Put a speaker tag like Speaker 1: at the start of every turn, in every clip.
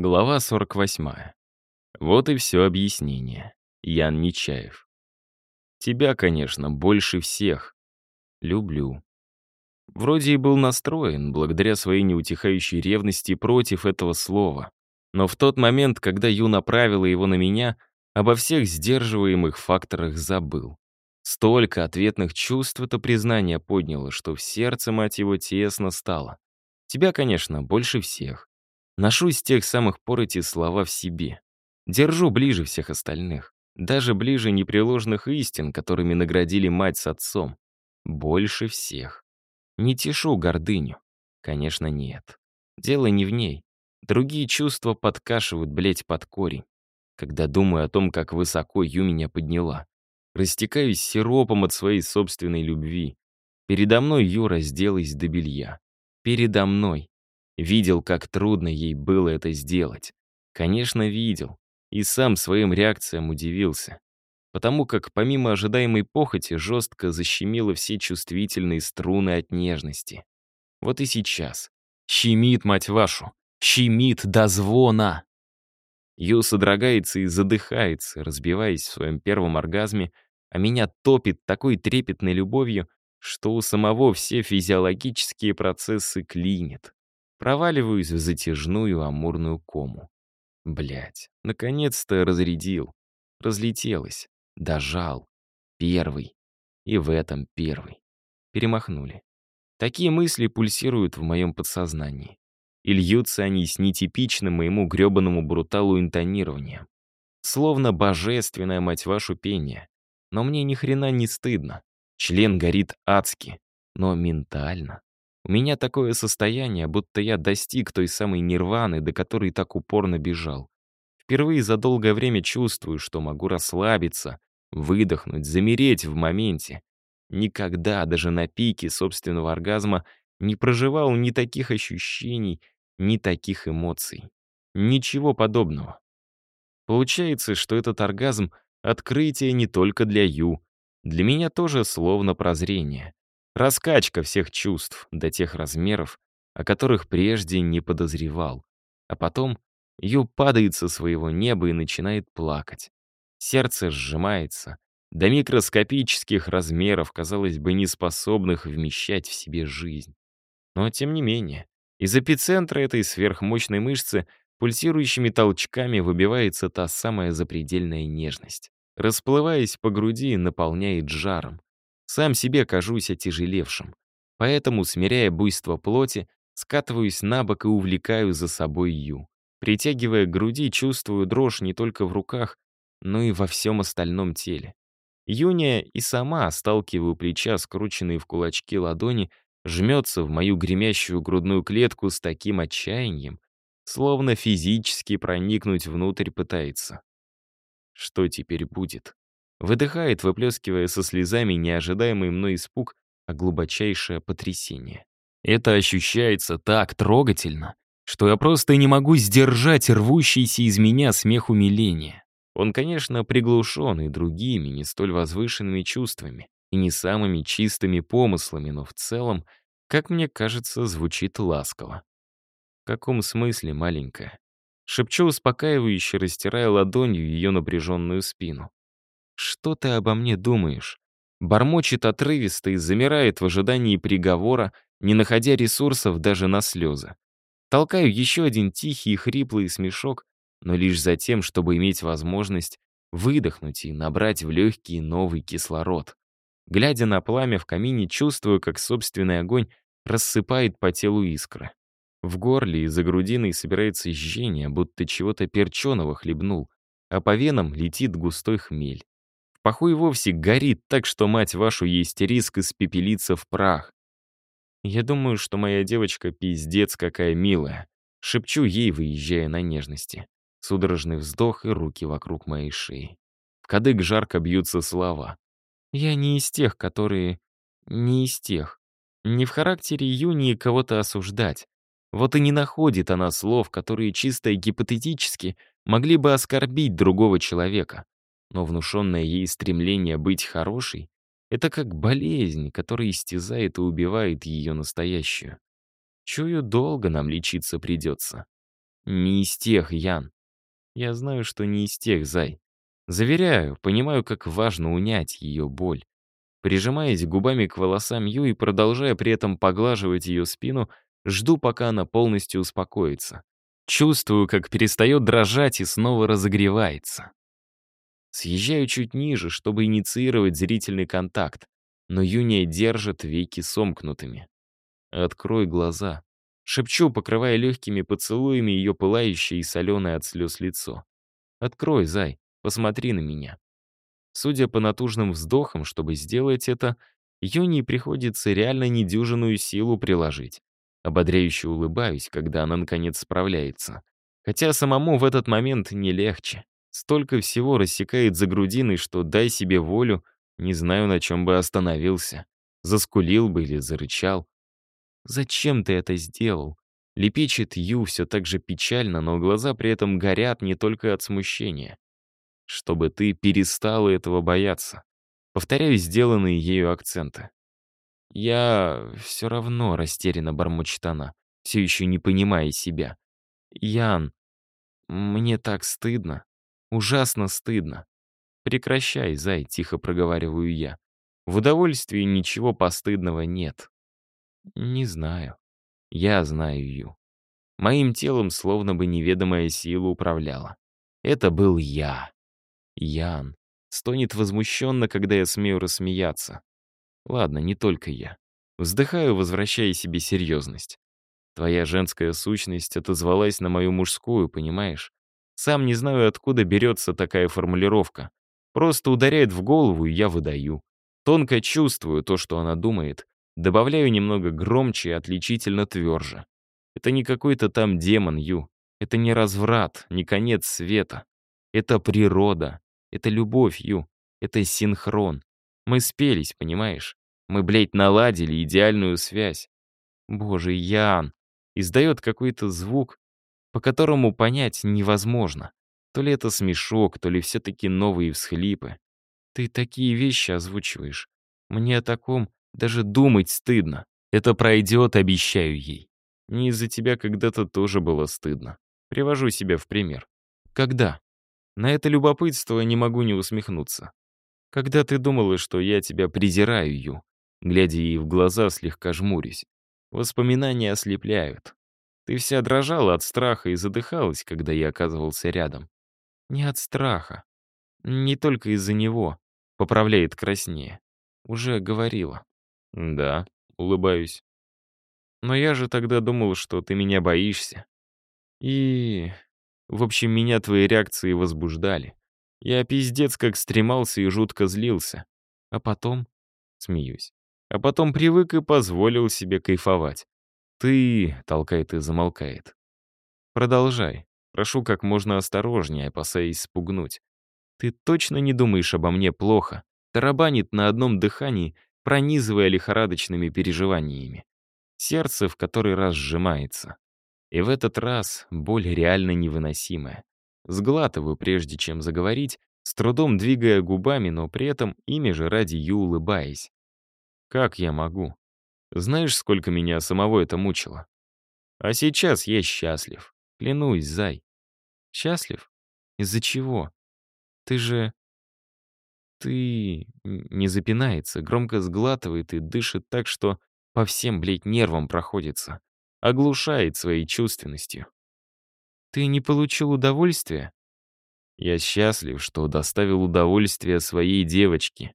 Speaker 1: Глава 48. Вот и все объяснение. Ян Нечаев. Тебя, конечно, больше всех. Люблю. Вроде и был настроен, благодаря своей неутихающей ревности, против этого слова. Но в тот момент, когда Ю направила его на меня, обо всех сдерживаемых факторах забыл. Столько ответных чувств это признание подняло, что в сердце, мать его, тесно стало. Тебя, конечно, больше всех. Ношу с тех самых пор эти слова в себе. Держу ближе всех остальных. Даже ближе непреложных истин, которыми наградили мать с отцом. Больше всех. Не тешу гордыню. Конечно, нет. Дело не в ней. Другие чувства подкашивают, блять, под корень. Когда думаю о том, как высоко Ю меня подняла. Растекаюсь сиропом от своей собственной любви. Передо мной Ю разделась до белья. Передо мной. Видел, как трудно ей было это сделать. Конечно, видел. И сам своим реакциям удивился. Потому как помимо ожидаемой похоти жестко защемило все чувствительные струны от нежности. Вот и сейчас. Щемит, мать вашу. Щемит до звона. Ю содрогается и задыхается, разбиваясь в своем первом оргазме, а меня топит такой трепетной любовью, что у самого все физиологические процессы клинит. Проваливаюсь в затяжную амурную кому. Блять, наконец-то разрядил. Разлетелось. Дожал. Первый. И в этом первый. Перемахнули. Такие мысли пульсируют в моем подсознании. И льются они с нетипичным моему грёбаному бруталу интонированием. Словно божественная мать вашу пение. Но мне ни хрена не стыдно. Член горит адски, но ментально. Меня такое состояние, будто я достиг той самой нирваны, до которой так упорно бежал. Впервые за долгое время чувствую, что могу расслабиться, выдохнуть, замереть в моменте. Никогда, даже на пике собственного оргазма, не проживал ни таких ощущений, ни таких эмоций. Ничего подобного. Получается, что этот оргазм — открытие не только для Ю. Для меня тоже словно прозрение. Раскачка всех чувств до тех размеров, о которых прежде не подозревал. А потом Ю падает со своего неба и начинает плакать. Сердце сжимается, до микроскопических размеров, казалось бы, не способных вмещать в себе жизнь. Но тем не менее, из эпицентра этой сверхмощной мышцы пульсирующими толчками выбивается та самая запредельная нежность. Расплываясь по груди, наполняет жаром. Сам себе кажусь отяжелевшим. Поэтому, смиряя буйство плоти, скатываюсь на бок и увлекаю за собой Ю. Притягивая к груди, чувствую дрожь не только в руках, но и во всем остальном теле. Юния и сама, сталкиваю плеча, скрученные в кулачки ладони, жмется в мою гремящую грудную клетку с таким отчаянием, словно физически проникнуть внутрь пытается. Что теперь будет? Выдыхает, выплескивая со слезами неожидаемый мной испуг, а глубочайшее потрясение. Это ощущается так трогательно, что я просто не могу сдержать рвущийся из меня смех умиления. Он, конечно, приглушен и другими, не столь возвышенными чувствами, и не самыми чистыми помыслами, но в целом, как мне кажется, звучит ласково. В каком смысле, маленькая? Шепчу успокаивающе, растирая ладонью ее напряженную спину. «Что ты обо мне думаешь?» Бормочет отрывисто и замирает в ожидании приговора, не находя ресурсов даже на слезы. Толкаю еще один тихий хриплый смешок, но лишь за тем, чтобы иметь возможность выдохнуть и набрать в легкий новый кислород. Глядя на пламя в камине, чувствую, как собственный огонь рассыпает по телу искры. В горле и за грудиной собирается жжение, будто чего-то перченого хлебнул, а по венам летит густой хмель. Паху и вовсе горит так, что, мать вашу, есть риск испепелиться в прах. Я думаю, что моя девочка пиздец какая милая. Шепчу ей, выезжая на нежности. Судорожный вздох и руки вокруг моей шеи. В кадык жарко бьются слова. Я не из тех, которые... Не из тех. Не в характере Юнии кого-то осуждать. Вот и не находит она слов, которые чисто гипотетически могли бы оскорбить другого человека но внушенное ей стремление быть хорошей — это как болезнь, которая истязает и убивает ее настоящую. Чую, долго нам лечиться придется. Не из тех, Ян. Я знаю, что не из тех, Зай. Заверяю, понимаю, как важно унять ее боль. Прижимаясь губами к волосам Ю и продолжая при этом поглаживать ее спину, жду, пока она полностью успокоится. Чувствую, как перестает дрожать и снова разогревается. Съезжаю чуть ниже, чтобы инициировать зрительный контакт, но Юния держит веки сомкнутыми. «Открой глаза», — шепчу, покрывая легкими поцелуями ее пылающее и соленое от слез лицо. «Открой, зай, посмотри на меня». Судя по натужным вздохам, чтобы сделать это, Юнии приходится реально недюжинную силу приложить. Ободряюще улыбаюсь, когда она наконец справляется. Хотя самому в этот момент не легче. Столько всего рассекает за грудиной, что дай себе волю, не знаю, на чем бы остановился. Заскулил бы или зарычал. «Зачем ты это сделал?» Лепечет Ю все так же печально, но глаза при этом горят не только от смущения. «Чтобы ты перестала этого бояться». Повторяю сделанные ею акценты. «Я все равно растерянно бормочет она, все еще не понимая себя. Ян, мне так стыдно, ужасно стыдно. Прекращай, зай, тихо проговариваю я. В удовольствии ничего постыдного нет. Не знаю. Я знаю Ю. Моим телом словно бы неведомая сила управляла. Это был я. Ян. Стонет возмущенно, когда я смею рассмеяться. Ладно, не только я. Вздыхаю, возвращая себе серьезность. Твоя женская сущность отозвалась на мою мужскую, понимаешь? Сам не знаю, откуда берется такая формулировка. Просто ударяет в голову, и я выдаю. Тонко чувствую то, что она думает. Добавляю немного громче и отличительно тверже. Это не какой-то там демон, Ю. Это не разврат, не конец света. Это природа. Это любовь, Ю. Это синхрон. Мы спелись, понимаешь? Мы, блядь, наладили идеальную связь. Боже, Ян. Издает какой-то звук, по которому понять невозможно. То ли это смешок, то ли все-таки новые всхлипы. Ты такие вещи озвучиваешь. Мне о таком даже думать стыдно. Это пройдет, обещаю ей. Не из-за тебя когда-то тоже было стыдно. Привожу себя в пример. Когда? На это любопытство не могу не усмехнуться. Когда ты думала, что я тебя презираю, Ю, глядя ей в глаза, слегка жмурясь. Воспоминания ослепляют. Ты вся дрожала от страха и задыхалась, когда я оказывался рядом. Не от страха. Не только из-за него. Поправляет краснее. Уже говорила. Да, улыбаюсь. Но я же тогда думал, что ты меня боишься. И... В общем, меня твои реакции возбуждали. Я пиздец как стремался и жутко злился. А потом... Смеюсь. А потом привык и позволил себе кайфовать. «Ты...» — толкает и замолкает. «Продолжай. Прошу как можно осторожнее, опасаясь спугнуть. Ты точно не думаешь обо мне плохо?» Тарабанит на одном дыхании, пронизывая лихорадочными переживаниями. Сердце в который раз сжимается. И в этот раз боль реально невыносимая. Сглатываю, прежде чем заговорить, с трудом двигая губами, но при этом ими же ради Ю улыбаясь. Как я могу? Знаешь, сколько меня самого это мучило? А сейчас я счастлив. Клянусь, зай. Счастлив? Из-за чего? Ты же... Ты... Не запинается, громко сглатывает и дышит так, что по всем, блядь, нервам проходится. Оглушает своей чувственностью. Ты не получил удовольствия? Я счастлив, что доставил удовольствие своей девочке.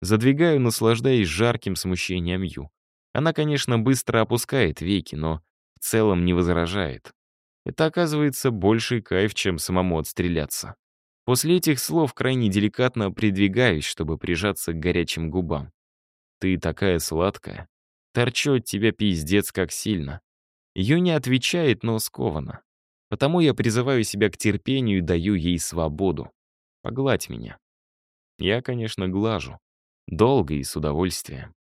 Speaker 1: Задвигаю, наслаждаясь жарким смущением Ю. Она, конечно, быстро опускает веки, но в целом не возражает. Это оказывается больший кайф, чем самому отстреляться. После этих слов крайне деликатно придвигаюсь, чтобы прижаться к горячим губам. Ты такая сладкая. Торчу от тебя пиздец как сильно. Ю не отвечает, но скована. Потому я призываю себя к терпению и даю ей свободу. Погладь меня. Я, конечно, глажу. Долго и с удовольствием.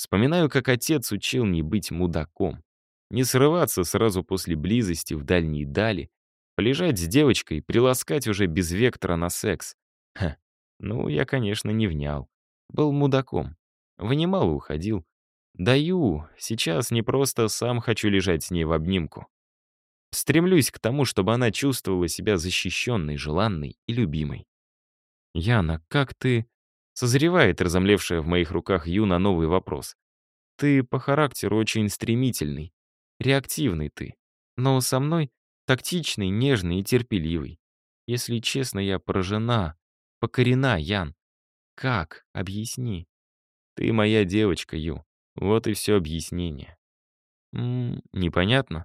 Speaker 1: Вспоминаю, как отец учил не быть мудаком. Не срываться сразу после близости в дальние дали, полежать с девочкой, приласкать уже без вектора на секс. Ха, ну, я, конечно, не внял. Был мудаком. Вынимал и уходил. Даю, сейчас не просто сам хочу лежать с ней в обнимку. Стремлюсь к тому, чтобы она чувствовала себя защищенной, желанной и любимой. «Яна, как ты...» Созревает разомлевшая в моих руках Ю на новый вопрос. «Ты по характеру очень стремительный, реактивный ты, но со мной тактичный, нежный и терпеливый. Если честно, я поражена, покорена, Ян. Как? Объясни. Ты моя девочка, Ю. Вот и все объяснение. М непонятно?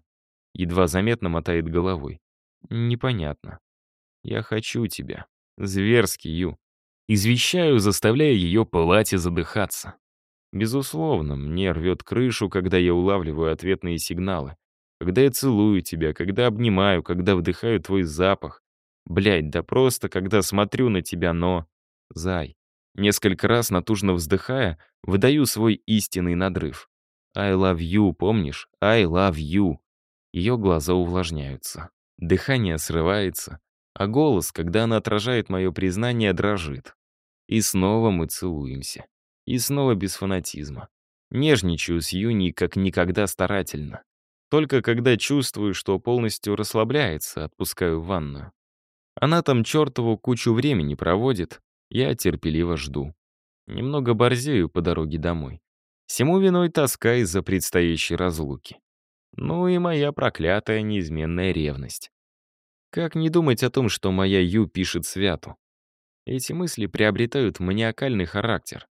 Speaker 1: Едва заметно мотает головой. Непонятно. Я хочу тебя. Зверски, Ю. Извещаю, заставляя ее пылать и задыхаться. Безусловно, мне рвет крышу, когда я улавливаю ответные сигналы. Когда я целую тебя, когда обнимаю, когда вдыхаю твой запах. Блядь, да просто, когда смотрю на тебя, но... Зай. Несколько раз натужно вздыхая, выдаю свой истинный надрыв. I love you, помнишь? I love you. Ее глаза увлажняются. Дыхание срывается, а голос, когда она отражает мое признание, дрожит. И снова мы целуемся. И снова без фанатизма. Нежничаю с Юней как никогда старательно. Только когда чувствую, что полностью расслабляется, отпускаю в ванную. Она там чертову кучу времени проводит, я терпеливо жду. Немного борзею по дороге домой. Всему виной тоска из-за предстоящей разлуки. Ну и моя проклятая неизменная ревность. Как не думать о том, что моя Ю пишет Святу? Эти мысли приобретают маниакальный характер.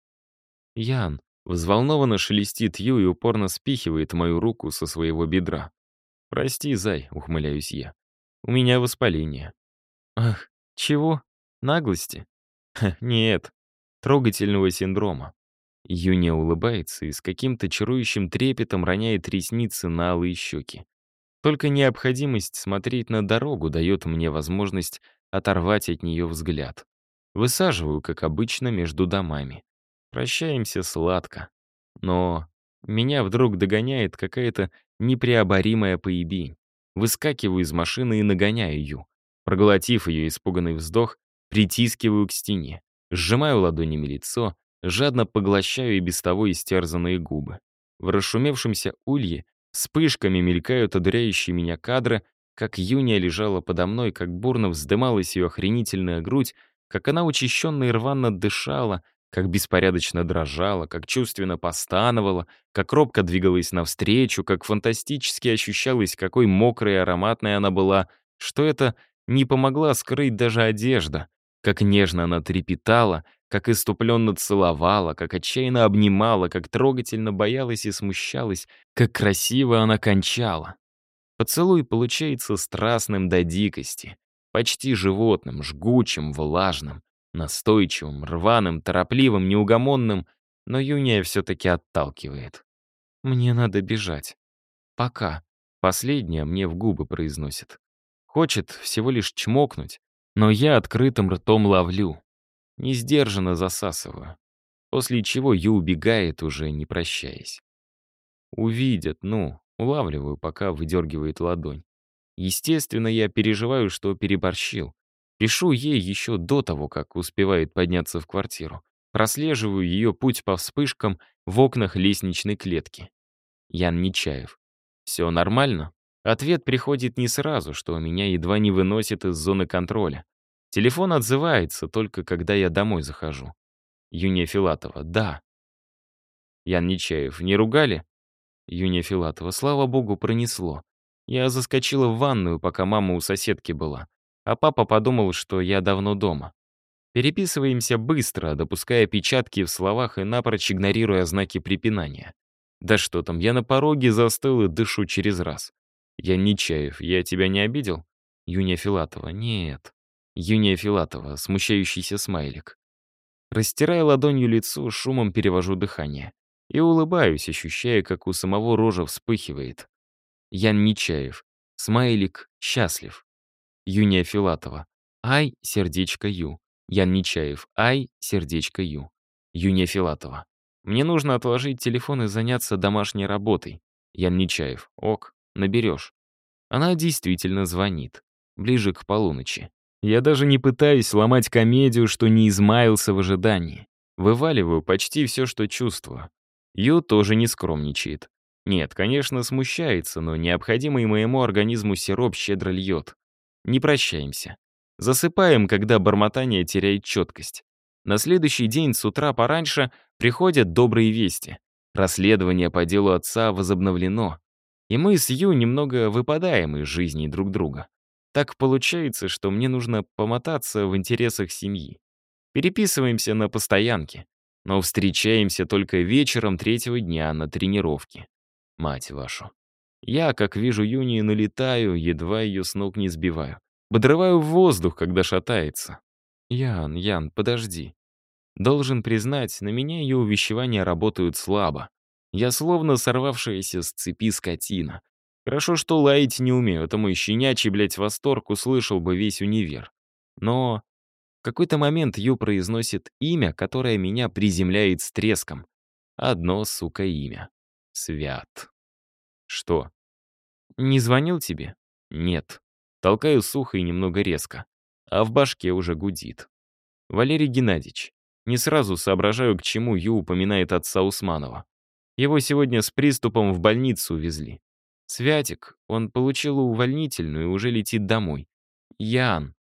Speaker 1: Ян, Взволнованно шелестит Ю и упорно спихивает мою руку со своего бедра. «Прости, зай», — ухмыляюсь я. «У меня воспаление». «Ах, чего? Наглости?» Ха, «Нет, трогательного синдрома». Юня улыбается и с каким-то чарующим трепетом роняет ресницы на алые щеки. Только необходимость смотреть на дорогу дает мне возможность оторвать от нее взгляд. Высаживаю, как обычно, между домами. Прощаемся сладко. Но меня вдруг догоняет какая-то непреоборимая поебень. Выскакиваю из машины и нагоняю ее. Проглотив ее испуганный вздох, притискиваю к стене. Сжимаю ладонями лицо, жадно поглощаю и без того истерзанные губы. В расшумевшемся улье вспышками мелькают одуряющие меня кадры, как Юния лежала подо мной, как бурно вздымалась ее охренительная грудь, как она учащенно и рвано дышала, как беспорядочно дрожала, как чувственно постановала, как робко двигалась навстречу, как фантастически ощущалась, какой мокрой и ароматной она была, что это не помогла скрыть даже одежда, как нежно она трепетала, как иступленно целовала, как отчаянно обнимала, как трогательно боялась и смущалась, как красиво она кончала. Поцелуй получается страстным до дикости, почти животным, жгучим, влажным, Настойчивым, рваным, торопливым, неугомонным, но Юния все-таки отталкивает. «Мне надо бежать. Пока». Последнее мне в губы произносит. Хочет всего лишь чмокнуть, но я открытым ртом ловлю. Несдержанно засасываю. После чего Ю убегает, уже не прощаясь. Увидят, ну, улавливаю, пока выдергивает ладонь. Естественно, я переживаю, что переборщил. Пишу ей еще до того, как успевает подняться в квартиру. Прослеживаю ее путь по вспышкам в окнах лестничной клетки. Ян Нечаев. «Все нормально?» Ответ приходит не сразу, что меня едва не выносит из зоны контроля. Телефон отзывается только когда я домой захожу. Юния Филатова. «Да». Ян Нечаев. «Не ругали?» Юния Филатова. «Слава богу, пронесло. Я заскочила в ванную, пока мама у соседки была а папа подумал, что я давно дома. Переписываемся быстро, допуская печатки в словах и напрочь игнорируя знаки препинания. Да что там, я на пороге застыл и дышу через раз. Я Нечаев, я тебя не обидел? Юния Филатова, нет. Юния Филатова, смущающийся смайлик. Растирая ладонью лицо, шумом перевожу дыхание. И улыбаюсь, ощущая, как у самого рожа вспыхивает. Ян Нечаев. Смайлик счастлив. Юния Филатова. Ай, сердечко Ю. Ян Нечаев. Ай, сердечко Ю. Юния Филатова. Мне нужно отложить телефон и заняться домашней работой. Ян Нечаев. Ок, наберешь. Она действительно звонит. Ближе к полуночи. Я даже не пытаюсь ломать комедию, что не измаялся в ожидании. Вываливаю почти все, что чувствую. Ю тоже не скромничает. Нет, конечно, смущается, но необходимый моему организму сироп щедро льет. Не прощаемся. Засыпаем, когда бормотание теряет четкость. На следующий день с утра пораньше приходят добрые вести. Расследование по делу отца возобновлено. И мы с Ю немного выпадаем из жизни друг друга. Так получается, что мне нужно помотаться в интересах семьи. Переписываемся на постоянке, но встречаемся только вечером третьего дня на тренировке. Мать вашу. Я, как вижу Юни, налетаю, едва ее с ног не сбиваю. Подрываю в воздух, когда шатается. Ян, Ян, подожди. Должен признать, на меня ее увещевания работают слабо. Я словно сорвавшаяся с цепи скотина. Хорошо, что лаять не умею, это мой щенячий, блядь, восторг услышал бы весь универ. Но в какой-то момент Ю произносит имя, которое меня приземляет с треском. Одно, сука, имя. Свят. Что? Не звонил тебе? Нет. Толкаю сухо и немного резко. А в башке уже гудит. Валерий Геннадьевич. Не сразу соображаю, к чему Ю упоминает отца Усманова. Его сегодня с приступом в больницу увезли. Святик, он получил увольнительную и уже летит домой. Ян.